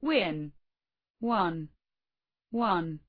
win. One. One.